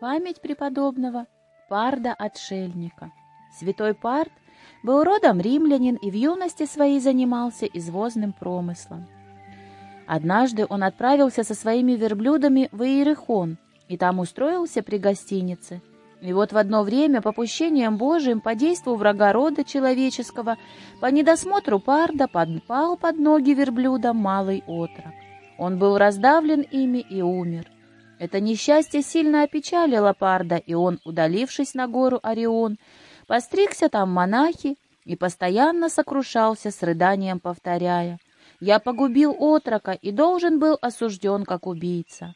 Память преподобного Парда-отшельника. Святой Пард был родом римлянин и в юности своей занимался извозным промыслом. Однажды он отправился со своими верблюдами в Иерихон и там устроился при гостинице. И вот в одно время, попущением Божиим, по действу врага рода человеческого, по недосмотру парда подпал под ноги верблюда малый отрок. Он был раздавлен ими и умер. Это несчастье сильно опечалило парда, и он, удалившись на гору Орион, постригся там монахи и постоянно сокрушался с рыданием, повторяя, «Я погубил отрока и должен был осужден как убийца».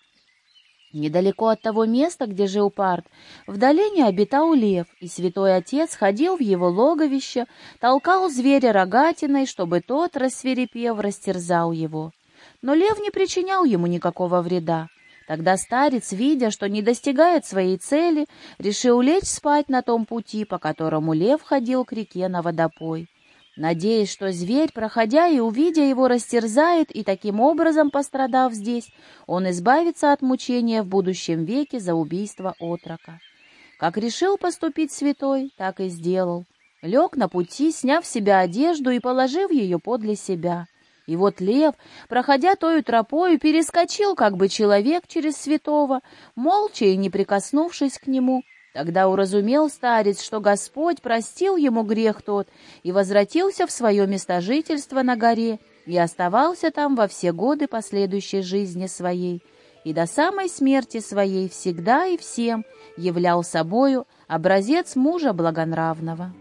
Недалеко от того места, где жил Парт, в долине обитал лев, и святой отец ходил в его логовище, толкал зверя рогатиной, чтобы тот, рассверепев, растерзал его. Но лев не причинял ему никакого вреда. Тогда старец, видя, что не достигает своей цели, решил лечь спать на том пути, по которому лев ходил к реке на водопой надеясь, что зверь, проходя и увидя его, растерзает, и таким образом, пострадав здесь, он избавится от мучения в будущем веке за убийство отрока. Как решил поступить святой, так и сделал. Лег на пути, сняв себя одежду и положив ее подле себя. И вот лев, проходя тою тропою, перескочил, как бы человек через святого, молча и не прикоснувшись к нему, Тогда уразумел старец, что Господь простил ему грех тот и возвратился в свое местожительство на горе и оставался там во все годы последующей жизни своей, и до самой смерти своей всегда и всем являл собою образец мужа благонравного.